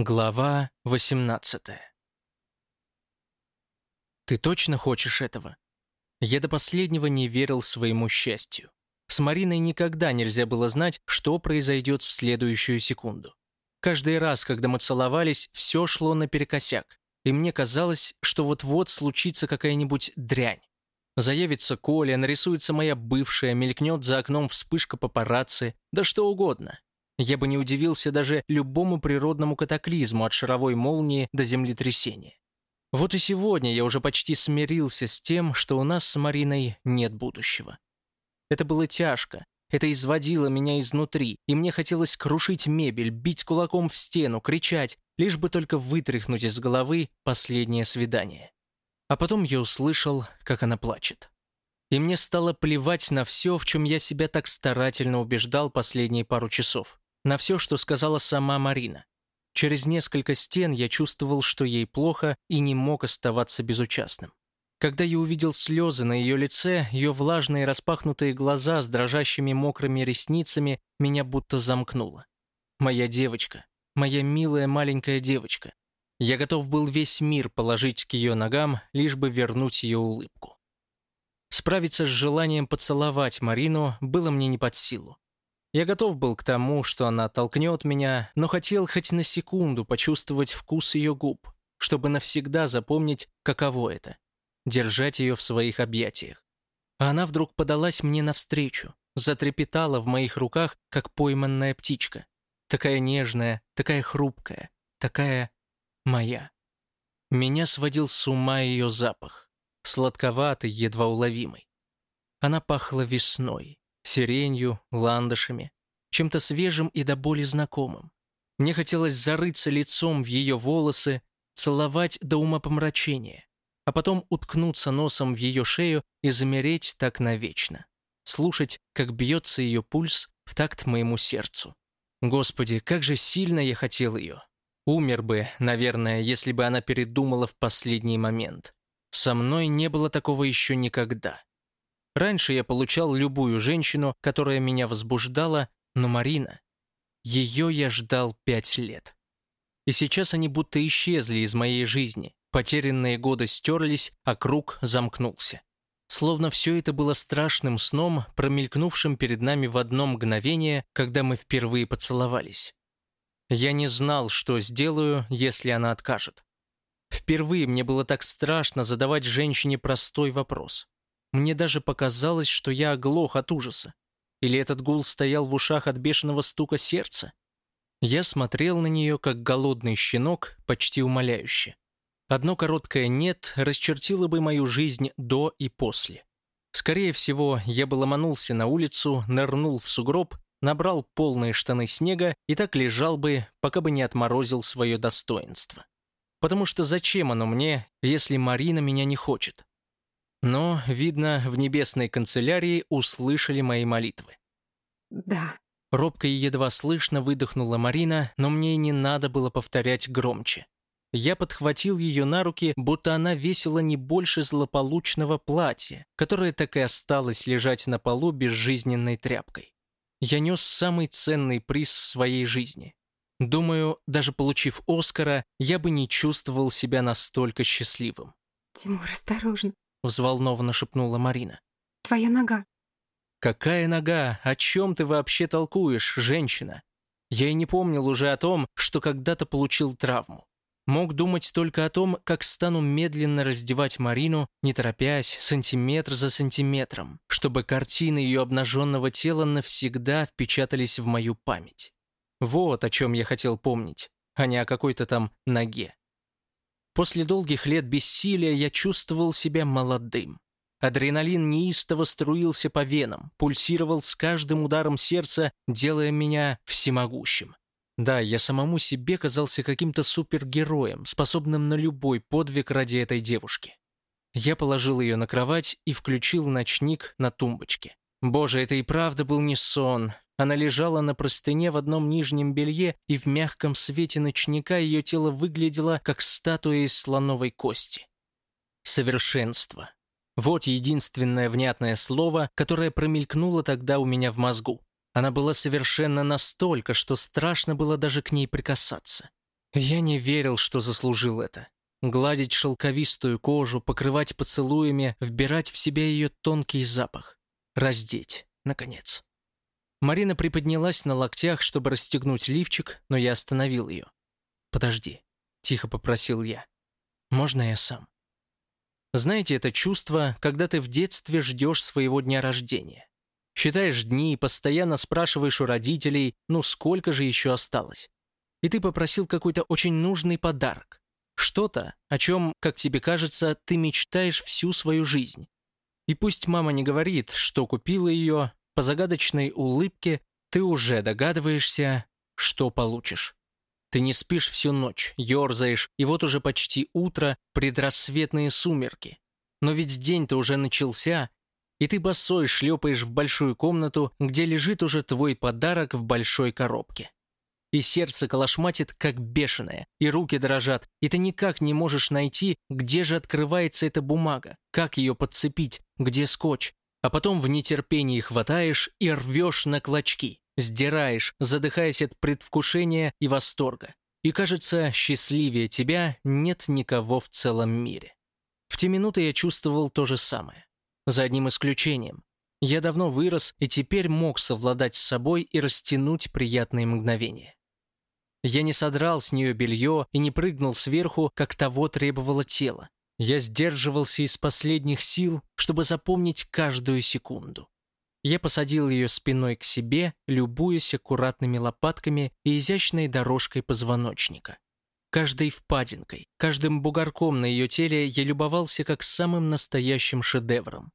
Глава 18 Ты точно хочешь этого? Я до последнего не верил своему счастью. С Мариной никогда нельзя было знать, что произойдет в следующую секунду. Каждый раз, когда мы целовались, все шло наперекосяк, и мне казалось, что вот-вот случится какая-нибудь дрянь. Заявится Коля, нарисуется моя бывшая, мелькнет за окном вспышка папарацци, да что угодно. Я бы не удивился даже любому природному катаклизму от шаровой молнии до землетрясения. Вот и сегодня я уже почти смирился с тем, что у нас с Мариной нет будущего. Это было тяжко, это изводило меня изнутри, и мне хотелось крушить мебель, бить кулаком в стену, кричать, лишь бы только вытряхнуть из головы последнее свидание. А потом я услышал, как она плачет. И мне стало плевать на все, в чем я себя так старательно убеждал последние пару часов на все, что сказала сама Марина. Через несколько стен я чувствовал, что ей плохо, и не мог оставаться безучастным. Когда я увидел слезы на ее лице, ее влажные распахнутые глаза с дрожащими мокрыми ресницами меня будто замкнуло. Моя девочка, моя милая маленькая девочка. Я готов был весь мир положить к ее ногам, лишь бы вернуть ее улыбку. Справиться с желанием поцеловать Марину было мне не под силу. Я готов был к тому, что она толкнет меня, но хотел хоть на секунду почувствовать вкус ее губ, чтобы навсегда запомнить, каково это — держать ее в своих объятиях. А она вдруг подалась мне навстречу, затрепетала в моих руках, как пойманная птичка. Такая нежная, такая хрупкая, такая моя. Меня сводил с ума ее запах, сладковатый, едва уловимый. Она пахла весной, сиренью, ландышами, чем-то свежим и до боли знакомым. Мне хотелось зарыться лицом в ее волосы, целовать до умопомрачения, а потом уткнуться носом в ее шею и замереть так навечно. Слушать, как бьется ее пульс в такт моему сердцу. Господи, как же сильно я хотел ее. Умер бы, наверное, если бы она передумала в последний момент. Со мной не было такого еще никогда. Раньше я получал любую женщину, которая меня возбуждала, но Марина... Ее я ждал пять лет. И сейчас они будто исчезли из моей жизни. Потерянные годы стерлись, а круг замкнулся. Словно все это было страшным сном, промелькнувшим перед нами в одно мгновение, когда мы впервые поцеловались. Я не знал, что сделаю, если она откажет. Впервые мне было так страшно задавать женщине простой вопрос. Мне даже показалось, что я оглох от ужаса. Или этот гул стоял в ушах от бешеного стука сердца? Я смотрел на нее, как голодный щенок, почти умоляюще. Одно короткое «нет» расчертило бы мою жизнь до и после. Скорее всего, я бы ломанулся на улицу, нырнул в сугроб, набрал полные штаны снега и так лежал бы, пока бы не отморозил свое достоинство. Потому что зачем оно мне, если Марина меня не хочет? Но, видно, в небесной канцелярии услышали мои молитвы. «Да». Робко и едва слышно выдохнула Марина, но мне и не надо было повторять громче. Я подхватил ее на руки, будто она весила не больше злополучного платья, которое так и осталось лежать на полу безжизненной тряпкой. Я нес самый ценный приз в своей жизни. Думаю, даже получив Оскара, я бы не чувствовал себя настолько счастливым. «Тимур, осторожно!» — взволнованно шепнула Марина. «Твоя нога». «Какая нога? О чем ты вообще толкуешь, женщина?» Я и не помнил уже о том, что когда-то получил травму. Мог думать только о том, как стану медленно раздевать Марину, не торопясь, сантиметр за сантиметром, чтобы картины ее обнаженного тела навсегда впечатались в мою память. Вот о чем я хотел помнить, а не о какой-то там ноге. После долгих лет бессилия я чувствовал себя молодым. Адреналин неистово струился по венам, пульсировал с каждым ударом сердца, делая меня всемогущим. Да, я самому себе казался каким-то супергероем, способным на любой подвиг ради этой девушки. Я положил ее на кровать и включил ночник на тумбочке. Боже, это и правда был не сон. Она лежала на простыне в одном нижнем белье, и в мягком свете ночника ее тело выглядело, как статуя из слоновой кости. Совершенство. Вот единственное внятное слово, которое промелькнуло тогда у меня в мозгу. Она была совершенно настолько, что страшно было даже к ней прикасаться. Я не верил, что заслужил это. Гладить шелковистую кожу, покрывать поцелуями, вбирать в себя ее тонкий запах. Раздеть, наконец. Марина приподнялась на локтях, чтобы расстегнуть лифчик, но я остановил ее. «Подожди», — тихо попросил я. «Можно я сам?» Знаете это чувство, когда ты в детстве ждешь своего дня рождения? Считаешь дни и постоянно спрашиваешь у родителей, ну сколько же еще осталось? И ты попросил какой-то очень нужный подарок. Что-то, о чем, как тебе кажется, ты мечтаешь всю свою жизнь. И пусть мама не говорит, что купила ее, по загадочной улыбке ты уже догадываешься, что получишь. Ты не спишь всю ночь, ерзаешь, и вот уже почти утро, предрассветные сумерки. Но ведь день-то уже начался, и ты босой шлепаешь в большую комнату, где лежит уже твой подарок в большой коробке. И сердце колошматит, как бешеное, и руки дрожат, и ты никак не можешь найти, где же открывается эта бумага, как ее подцепить, где скотч, а потом в нетерпении хватаешь и рвешь на клочки сдираешь, задыхаясь от предвкушения и восторга. И кажется, счастливее тебя нет никого в целом мире. В те минуты я чувствовал то же самое. За одним исключением. Я давно вырос и теперь мог совладать с собой и растянуть приятные мгновения. Я не содрал с нее белье и не прыгнул сверху, как того требовало тело. Я сдерживался из последних сил, чтобы запомнить каждую секунду. Я посадил ее спиной к себе, любуясь аккуратными лопатками и изящной дорожкой позвоночника. Каждой впадинкой, каждым бугорком на ее теле я любовался как самым настоящим шедевром.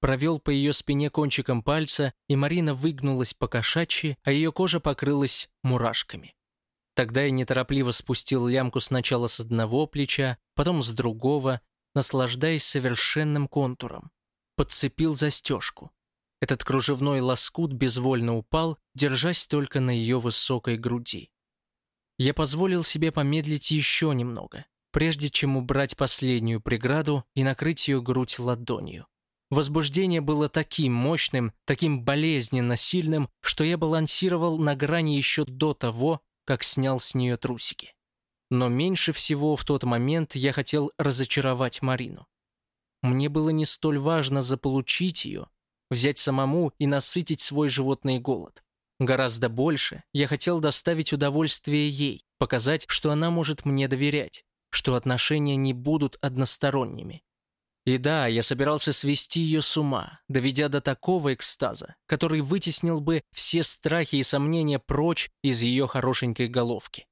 Провел по ее спине кончиком пальца, и Марина выгнулась по кошачьи, а ее кожа покрылась мурашками. Тогда я неторопливо спустил лямку сначала с одного плеча, потом с другого, наслаждаясь совершенным контуром. Подцепил застежку. Этот кружевной лоскут безвольно упал, держась только на ее высокой груди. Я позволил себе помедлить еще немного, прежде чем убрать последнюю преграду и накрыть ее грудь ладонью. Возбуждение было таким мощным, таким болезненно сильным, что я балансировал на грани еще до того, как снял с нее трусики. Но меньше всего в тот момент я хотел разочаровать Марину. Мне было не столь важно заполучить ее, взять самому и насытить свой животный голод. Гораздо больше я хотел доставить удовольствие ей, показать, что она может мне доверять, что отношения не будут односторонними. И да, я собирался свести ее с ума, доведя до такого экстаза, который вытеснил бы все страхи и сомнения прочь из ее хорошенькой головки.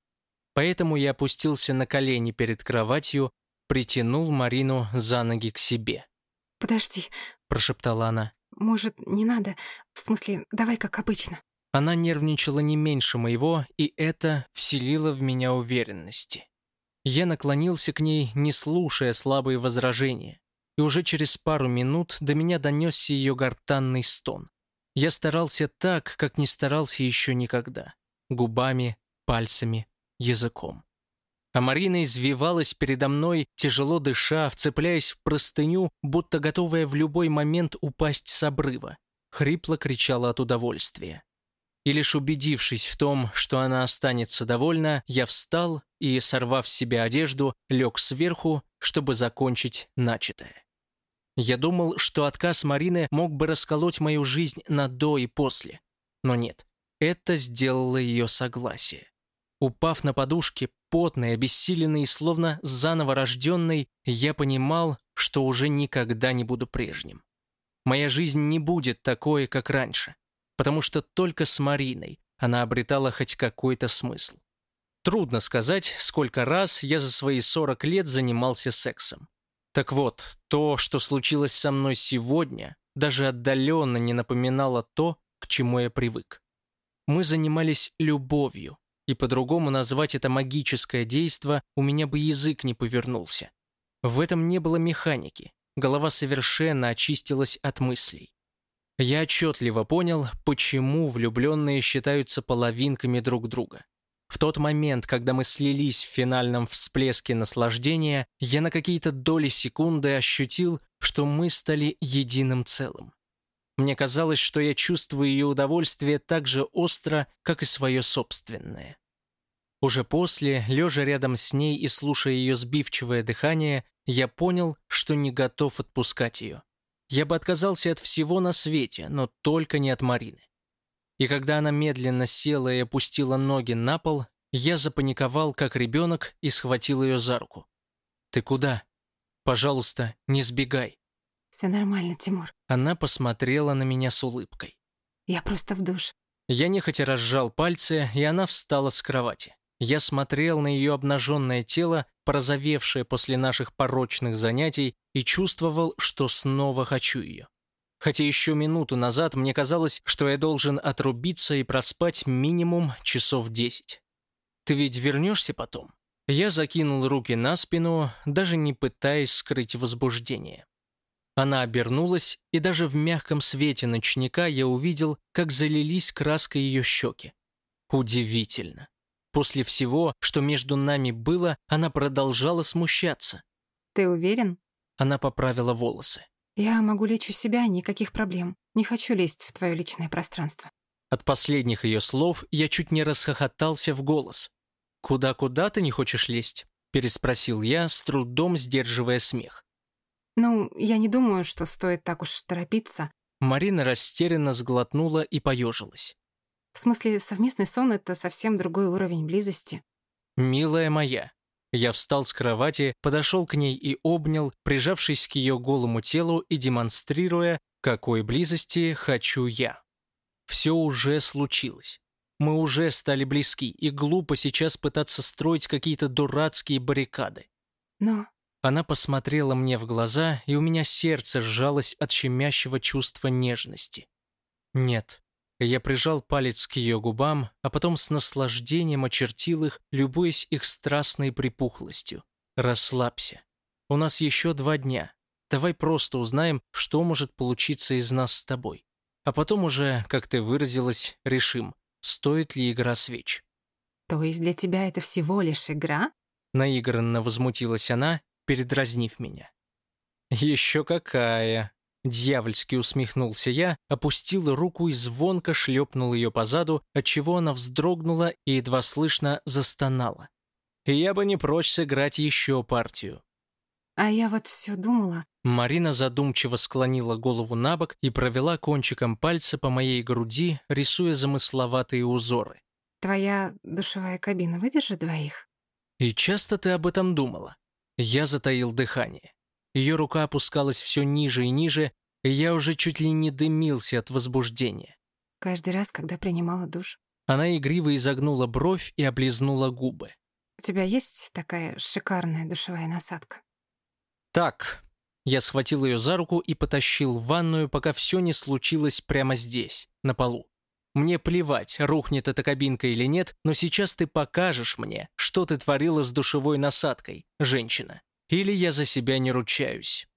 Поэтому я опустился на колени перед кроватью, притянул Марину за ноги к себе. «Подожди», — прошептала она. Может, не надо? В смысле, давай как обычно. Она нервничала не меньше моего, и это вселило в меня уверенности. Я наклонился к ней, не слушая слабые возражения, и уже через пару минут до меня донесся ее гортанный стон. Я старался так, как не старался еще никогда. Губами, пальцами, языком. А Марина извивалась передо мной, тяжело дыша, вцепляясь в простыню, будто готовая в любой момент упасть с обрыва. Хрипло кричала от удовольствия. И лишь убедившись в том, что она останется довольна, я встал и, сорвав с себя одежду, лег сверху, чтобы закончить начатое. Я думал, что отказ Марины мог бы расколоть мою жизнь на до и после. Но нет, это сделало ее согласие. Упав на подушке, потный, обессиленный, словно заново рожденный, я понимал, что уже никогда не буду прежним. Моя жизнь не будет такой, как раньше, потому что только с Мариной она обретала хоть какой-то смысл. Трудно сказать, сколько раз я за свои 40 лет занимался сексом. Так вот, то, что случилось со мной сегодня, даже отдаленно не напоминало то, к чему я привык. Мы занимались любовью, и по-другому назвать это магическое действо у меня бы язык не повернулся. В этом не было механики, голова совершенно очистилась от мыслей. Я отчетливо понял, почему влюбленные считаются половинками друг друга. В тот момент, когда мы слились в финальном всплеске наслаждения, я на какие-то доли секунды ощутил, что мы стали единым целым. Мне казалось, что я чувствую ее удовольствие так же остро, как и свое собственное. Уже после, лежа рядом с ней и слушая ее сбивчивое дыхание, я понял, что не готов отпускать ее. Я бы отказался от всего на свете, но только не от Марины. И когда она медленно села и опустила ноги на пол, я запаниковал, как ребенок, и схватил ее за руку. «Ты куда? Пожалуйста, не сбегай». Все нормально, Тимур. Она посмотрела на меня с улыбкой. Я просто в душ. Я нехотя разжал пальцы, и она встала с кровати. Я смотрел на ее обнаженное тело, порозовевшее после наших порочных занятий, и чувствовал, что снова хочу ее. Хотя еще минуту назад мне казалось, что я должен отрубиться и проспать минимум часов десять. Ты ведь вернешься потом? Я закинул руки на спину, даже не пытаясь скрыть возбуждение. Она обернулась, и даже в мягком свете ночника я увидел, как залились краской ее щеки. Удивительно. После всего, что между нами было, она продолжала смущаться. Ты уверен? Она поправила волосы. Я могу лечь у себя, никаких проблем. Не хочу лезть в твое личное пространство. От последних ее слов я чуть не расхохотался в голос. «Куда-куда ты не хочешь лезть?» – переспросил я, с трудом сдерживая смех. Ну, я не думаю, что стоит так уж торопиться. Марина растерянно сглотнула и поежилась. В смысле, совместный сон — это совсем другой уровень близости. «Милая моя». Я встал с кровати, подошел к ней и обнял, прижавшись к ее голому телу и демонстрируя, какой близости хочу я. Все уже случилось. Мы уже стали близки, и глупо сейчас пытаться строить какие-то дурацкие баррикады. Но... Она посмотрела мне в глаза, и у меня сердце сжалось от щемящего чувства нежности. Нет, я прижал палец к ее губам, а потом с наслаждением очертил их, любуясь их страстной припухлостью. «Расслабься. У нас еще два дня. Давай просто узнаем, что может получиться из нас с тобой. А потом уже, как ты выразилась, решим, стоит ли игра свеч». «То есть для тебя это всего лишь игра?» Наигранно возмутилась она, передразнив меня. «Еще какая!» Дьявольски усмехнулся я, опустил руку и звонко шлепнул ее по заду, отчего она вздрогнула и едва слышно застонала. я бы не прочь сыграть еще партию. А я вот все думала. Марина задумчиво склонила голову на бок и провела кончиком пальца по моей груди, рисуя замысловатые узоры. Твоя душевая кабина выдержит двоих? И часто ты об этом думала? Я затаил дыхание. Ее рука опускалась все ниже и ниже, и я уже чуть ли не дымился от возбуждения. Каждый раз, когда принимала душ. Она игриво изогнула бровь и облизнула губы. У тебя есть такая шикарная душевая насадка? Так. Я схватил ее за руку и потащил в ванную, пока все не случилось прямо здесь, на полу. Мне плевать, рухнет эта кабинка или нет, но сейчас ты покажешь мне, что ты творила с душевой насадкой, женщина или я за себя не ручаюсь.